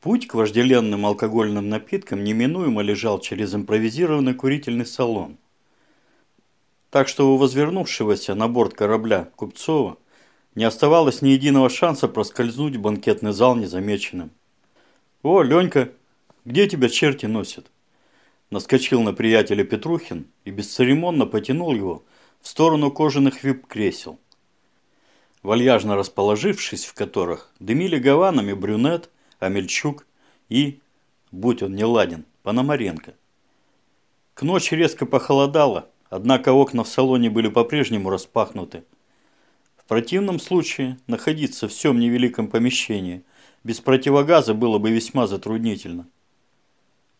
Путь к вожделенным алкогольным напиткам неминуемо лежал через импровизированный курительный салон. Так что у возвернувшегося на борт корабля Купцова не оставалось ни единого шанса проскользнуть в банкетный зал незамеченным. «О, Ленька, где тебя черти носят?» Наскочил на приятеля Петрухин и бесцеремонно потянул его в сторону кожаных вип-кресел, вальяжно расположившись в которых дымили гаванами брюнет, Амельчук и, будь он не ладен, Пономаренко. К ночи резко похолодало, однако окна в салоне были по-прежнему распахнуты. В противном случае находиться в всем невеликом помещении без противогаза было бы весьма затруднительно.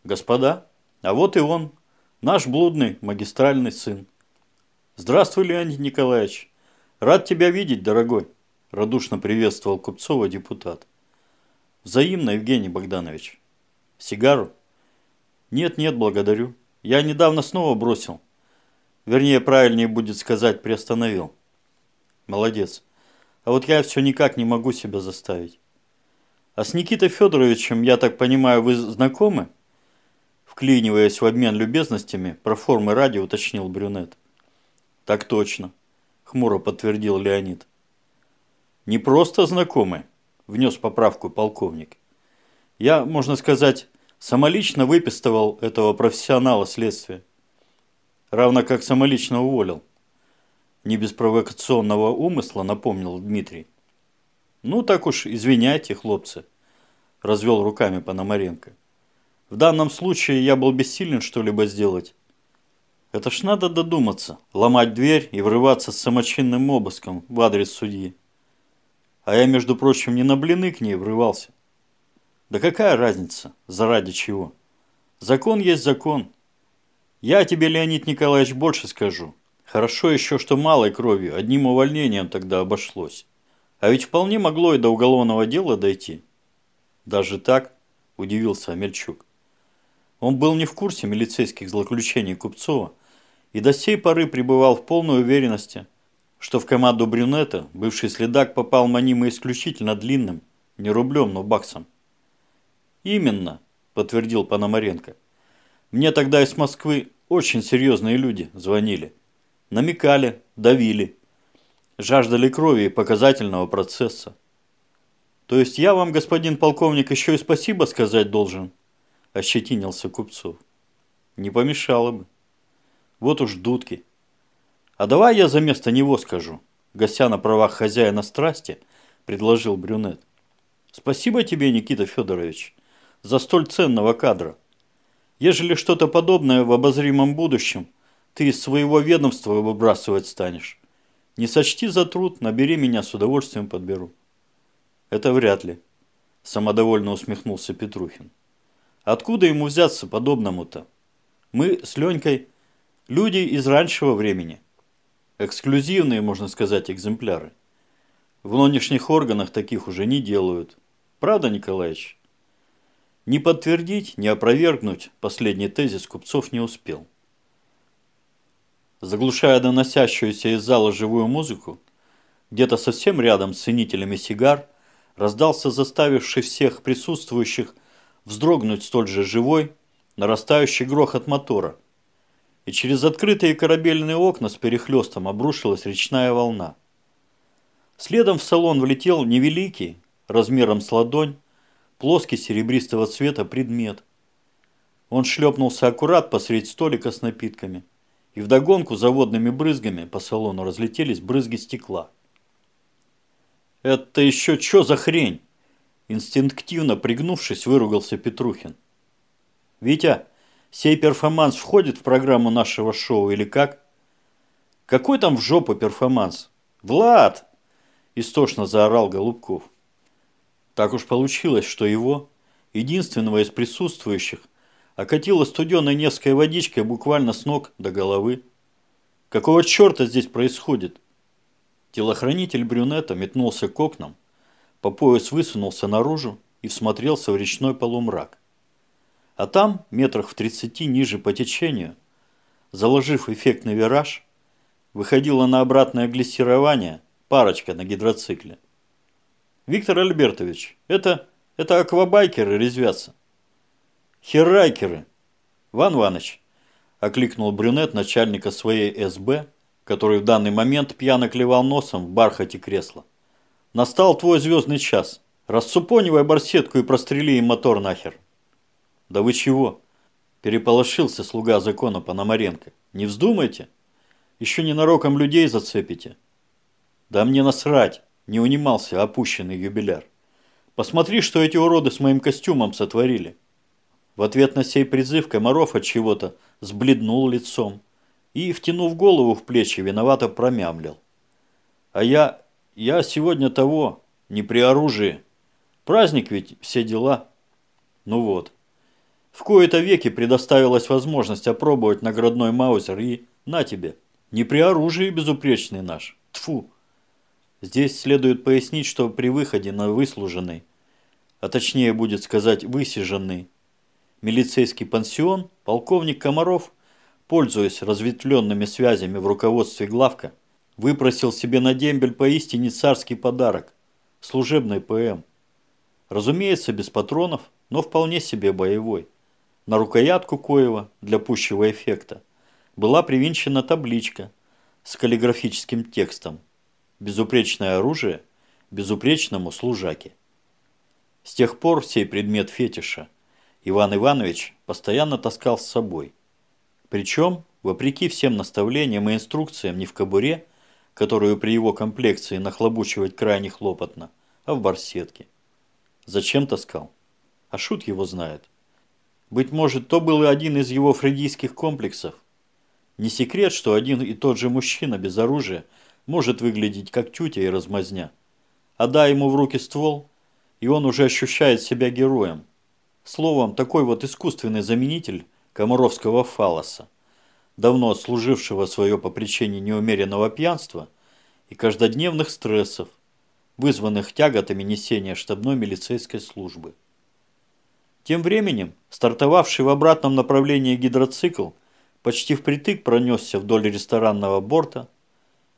Господа, а вот и он, наш блудный магистральный сын. Здравствуй, Леонид Николаевич. Рад тебя видеть, дорогой, радушно приветствовал Купцова депутат. Взаимно, Евгений Богданович. Сигару? Нет, нет, благодарю. Я недавно снова бросил. Вернее, правильнее будет сказать, приостановил. Молодец. А вот я все никак не могу себя заставить. А с Никитой Федоровичем, я так понимаю, вы знакомы? Вклиниваясь в обмен любезностями, про формы радио уточнил брюнет. Так точно, хмуро подтвердил Леонид. Не просто знакомы, внес поправку полковник. Я, можно сказать, самолично выпистывал этого профессионала следствия. Равно как самолично уволил. Не без провокационного умысла, напомнил Дмитрий. Ну так уж, извиняйте, хлопцы, развел руками Пономаренко. В данном случае я был бессилен что-либо сделать. Это ж надо додуматься, ломать дверь и врываться с самочинным обыском в адрес судьи. А я, между прочим, не на блины к ней врывался. Да какая разница, заради чего? Закон есть закон. Я тебе, Леонид Николаевич, больше скажу. Хорошо еще, что малой кровью, одним увольнением тогда обошлось. А ведь вполне могло и до уголовного дела дойти. Даже так, удивился Амельчук. Он был не в курсе милицейских злоключений Купцова и до сей поры пребывал в полной уверенности, что в команду брюнета бывший следак попал манимый исключительно длинным, не рублем, но баксом. «Именно», – подтвердил Пономаренко. «Мне тогда из Москвы очень серьезные люди звонили. Намекали, давили. Жаждали крови и показательного процесса. То есть я вам, господин полковник, еще и спасибо сказать должен?» – ощетинился Купцов. «Не помешало бы. Вот уж дудки». «А давай я за место него скажу», – гася на правах хозяина страсти, предложил брюнет. «Спасибо тебе, Никита Федорович, за столь ценного кадра. Ежели что-то подобное в обозримом будущем, ты из своего ведомства выбрасывать станешь. Не сочти за труд, набери меня, с удовольствием подберу». «Это вряд ли», – самодовольно усмехнулся Петрухин. «Откуда ему взяться подобному-то? Мы с Ленькой люди из раньшего времени». Эксклюзивные, можно сказать, экземпляры. В нынешних органах таких уже не делают. Правда, Николаевич? Не подтвердить, не опровергнуть последний тезис Купцов не успел. Заглушая доносящуюся из зала живую музыку, где-то совсем рядом с ценителями сигар раздался заставивший всех присутствующих вздрогнуть столь же живой, нарастающий грохот мотора – и через открытые корабельные окна с перехлестом обрушилась речная волна. Следом в салон влетел невеликий, размером с ладонь, плоский серебристого цвета предмет. Он шлепнулся аккурат посредь столика с напитками, и вдогонку заводными брызгами по салону разлетелись брызги стекла. «Это еще что за хрень?» Инстинктивно пригнувшись, выругался Петрухин. «Витя, Сей перформанс входит в программу нашего шоу или как? Какой там в жопу перформанс? Влад! Истошно заорал Голубков. Так уж получилось, что его, единственного из присутствующих, окатило студеной Невской водичкой буквально с ног до головы. Какого черта здесь происходит? Телохранитель брюнета метнулся к окнам, по пояс высунулся наружу и всмотрелся в речной полумрак. А там, метрах в 30 ниже по течению, заложив эффектный вираж, выходила на обратное глиссирование парочка на гидроцикле. «Виктор Альбертович, это Это аквабайкеры резвятся. Херрайкеры. Ван Ваныч, окликнул брюнет начальника своей СБ, который в данный момент пьяно клевал носом в бархате кресла. Настал твой звездный час. Рассупонивай барсетку и прострели им мотор нахер. Да вы чего? Переполошился слуга закона Пономаренко. Не вздумайте. Еще ненароком людей зацепите. Да мне насрать, не унимался опущенный юбиляр. Посмотри, что эти уроды с моим костюмом сотворили. В ответ на сей призыв Комаров от чего-то сбледнул лицом и, втянув голову в плечи, виновато промямлил. А я, я сегодня того, не при оружии. Праздник ведь, все дела. Ну вот. В кои-то веки предоставилась возможность опробовать наградной маузер и на тебе. Не при оружии безупречный наш. Тфу. Здесь следует пояснить, что при выходе на выслуженный, а точнее будет сказать высиженный, милицейский пансион, полковник Комаров, пользуясь разветвленными связями в руководстве главка, выпросил себе на дембель поистине царский подарок – служебный ПМ. Разумеется, без патронов, но вполне себе боевой. На рукоятку Коева для пущего эффекта была привинчена табличка с каллиграфическим текстом «Безупречное оружие безупречному служаке». С тех пор сей предмет фетиша Иван Иванович постоянно таскал с собой. Причем, вопреки всем наставлениям и инструкциям, не в кобуре, которую при его комплекции нахлобучивать крайне хлопотно, а в барсетке. Зачем таскал? А шут его знает. Быть может, то был и один из его фрейдийских комплексов. Не секрет, что один и тот же мужчина без оружия может выглядеть как тютя и размазня. А дай ему в руки ствол, и он уже ощущает себя героем. Словом, такой вот искусственный заменитель комаровского фалоса, давно отслужившего свое по причине неумеренного пьянства и каждодневных стрессов, вызванных тяготами несения штабной милицейской службы. Тем временем, стартовавший в обратном направлении гидроцикл почти впритык пронесся вдоль ресторанного борта,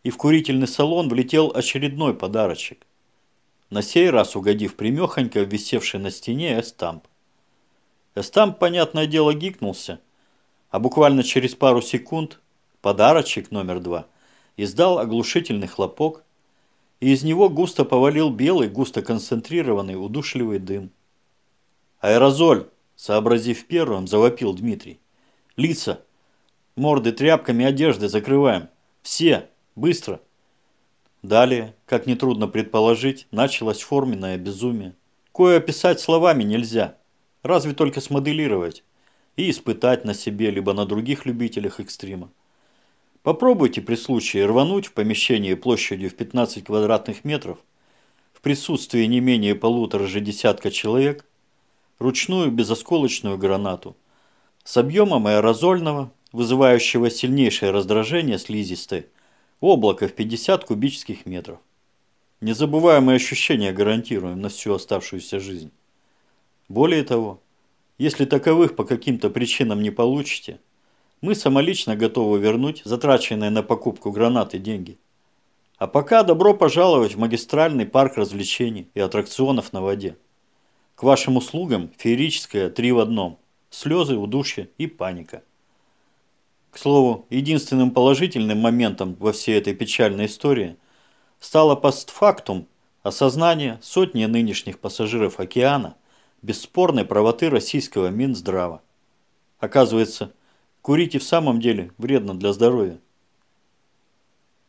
и в курительный салон влетел очередной подарочек. На сей раз угодив примехонько висевший на стене эстамп. Эстамп, понятное дело, гикнулся, а буквально через пару секунд подарочек номер два издал оглушительный хлопок, и из него густо повалил белый, густо концентрированный, удушливый дым. «Аэрозоль!» – сообразив первым, завопил Дмитрий. «Лица! Морды тряпками одежды закрываем! Все! Быстро!» Далее, как нетрудно предположить, началось форменное безумие. Кое описать словами нельзя, разве только смоделировать и испытать на себе, либо на других любителях экстрима. Попробуйте при случае рвануть в помещение площадью в 15 квадратных метров в присутствии не менее полутора же десятка человек ручную безосколочную гранату с объемом аэрозольного, вызывающего сильнейшее раздражение слизистой, облако в 50 кубических метров. Незабываемые ощущения гарантируем на всю оставшуюся жизнь. Более того, если таковых по каким-то причинам не получите, мы самолично готовы вернуть затраченные на покупку гранаты деньги. А пока добро пожаловать в магистральный парк развлечений и аттракционов на воде. К вашим услугам феерическое три в одном. Слезы, удушье и паника. К слову, единственным положительным моментом во всей этой печальной истории стало постфактум осознание сотни нынешних пассажиров океана бесспорной правоты российского Минздрава. Оказывается, курить и в самом деле вредно для здоровья.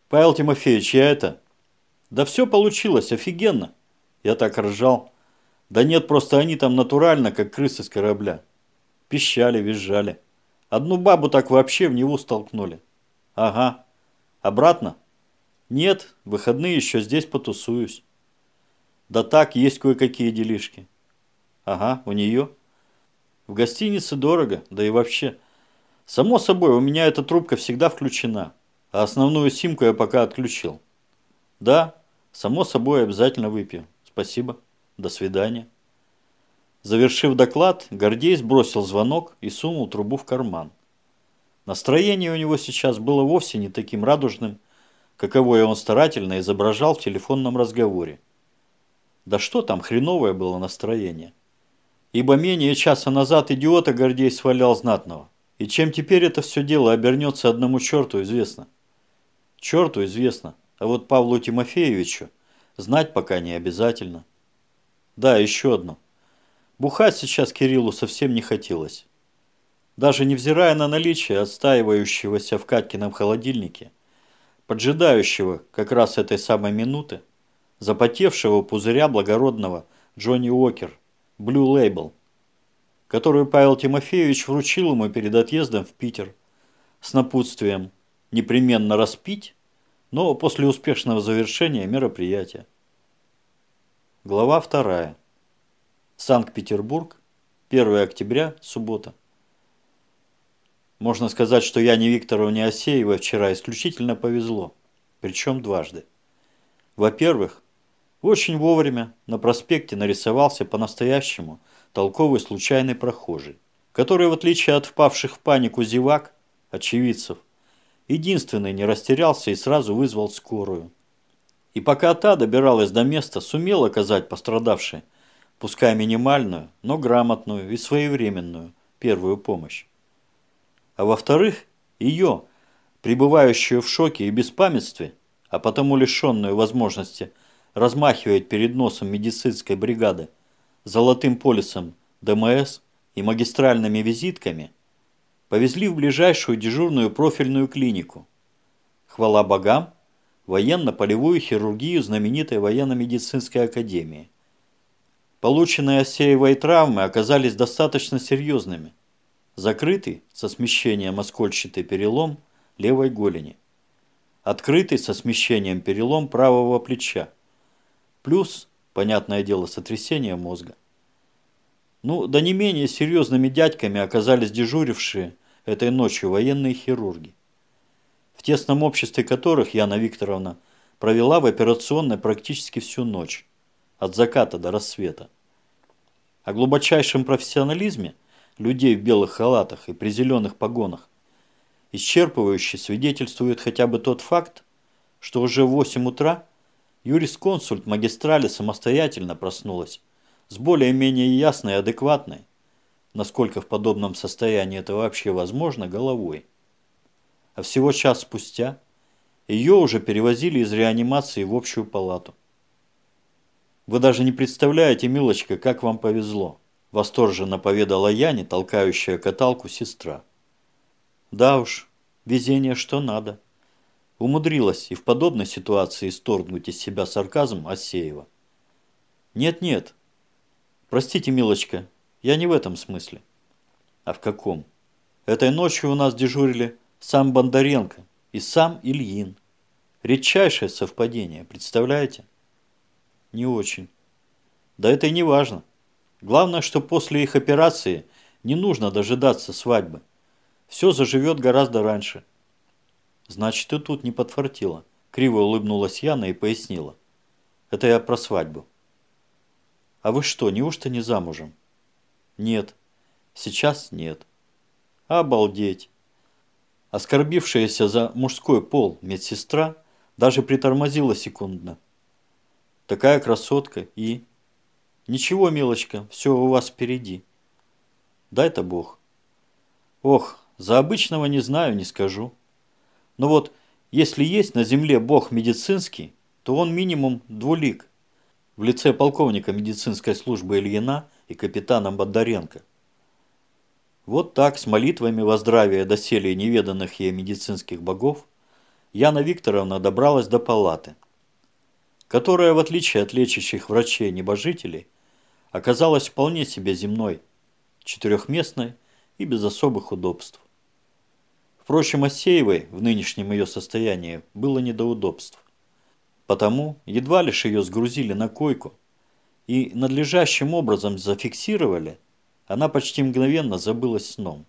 Павел Тимофеевич, я это... Да все получилось, офигенно. Я так ржал. Да нет, просто они там натурально, как крысы с корабля. Пищали, визжали. Одну бабу так вообще в него столкнули. Ага. Обратно? Нет, выходные еще здесь потусуюсь. Да так, есть кое-какие делишки. Ага, у нее. В гостинице дорого, да и вообще. Само собой, у меня эта трубка всегда включена, а основную симку я пока отключил. Да, само собой, обязательно выпью. Спасибо. До свидания. Завершив доклад, Гордей сбросил звонок и сунул трубу в карман. Настроение у него сейчас было вовсе не таким радужным, каковое он старательно изображал в телефонном разговоре. Да что там, хреновое было настроение. Ибо менее часа назад идиота Гордей свалял знатного. И чем теперь это все дело обернется одному черту известно. Черту известно, а вот Павлу Тимофеевичу знать пока не обязательно. Да, еще одно. Бухать сейчас Кириллу совсем не хотелось. Даже невзирая на наличие отстаивающегося в Каткином холодильнике, поджидающего как раз этой самой минуты, запотевшего пузыря благородного Джонни Уокер, Blue Label, которую Павел Тимофеевич вручил ему перед отъездом в Питер с напутствием непременно распить, но после успешного завершения мероприятия. Глава 2. Санкт-Петербург, 1 октября, суббота. Можно сказать, что Яне Викторовне Осеевой вчера исключительно повезло, причем дважды. Во-первых, очень вовремя на проспекте нарисовался по-настоящему толковый случайный прохожий, который, в отличие от впавших в панику зевак, очевидцев, единственный не растерялся и сразу вызвал скорую. И пока та добиралась до места, сумел оказать пострадавшей, пускай минимальную, но грамотную и своевременную первую помощь. А во-вторых, ее, пребывающую в шоке и беспамятстве, а потому лишенную возможности размахивать перед носом медицинской бригады золотым полисом ДМС и магистральными визитками, повезли в ближайшую дежурную профильную клинику. Хвала богам, военно-полевую хирургию знаменитой военно-медицинской академии. Полученные осеевой травмы оказались достаточно серьезными, Закрытый со смещением оскольчатый перелом левой голени. Открытый со смещением перелом правого плеча. Плюс, понятное дело, сотрясение мозга. Ну, да не менее серьезными дядьками оказались дежурившие этой ночью военные хирурги, в тесном обществе которых Яна Викторовна провела в операционной практически всю ночь, от заката до рассвета. О глубочайшем профессионализме – людей в белых халатах и при зеленых погонах, исчерпывающе свидетельствует хотя бы тот факт, что уже в 8 утра юрисконсульт магистрали самостоятельно проснулась с более-менее ясной и адекватной, насколько в подобном состоянии это вообще возможно, головой. А всего час спустя ее уже перевозили из реанимации в общую палату. Вы даже не представляете, милочка, как вам повезло. Восторженно поведала Яне, толкающая каталку сестра. Да уж, везение что надо. Умудрилась и в подобной ситуации исторгнуть из себя сарказм Асеева. Нет-нет. Простите, милочка, я не в этом смысле. А в каком? Этой ночью у нас дежурили сам Бондаренко и сам Ильин. Редчайшее совпадение, представляете? Не очень. Да это и не важно. Главное, что после их операции не нужно дожидаться свадьбы. Все заживет гораздо раньше. Значит, и тут не подфартило. Криво улыбнулась Яна и пояснила. Это я про свадьбу. А вы что, неужто не замужем? Нет. Сейчас нет. Обалдеть. Оскорбившаяся за мужской пол медсестра даже притормозила секундно. Такая красотка и... Ничего, милочка, все у вас впереди. Дай-то Бог. Ох, за обычного не знаю, не скажу. Но вот, если есть на земле Бог медицинский, то он минимум двулик. В лице полковника медицинской службы Ильина и капитана Бондаренко. Вот так, с молитвами во здравие доселе неведанных ей медицинских богов, Яна Викторовна добралась до палаты, которая, в отличие от лечащих врачей-небожителей, оказалась вполне себе земной, четырехместной и без особых удобств. Впрочем, Осеевой в нынешнем ее состоянии было не до удобств. Потому едва лишь ее сгрузили на койку и надлежащим образом зафиксировали, она почти мгновенно забылась сном.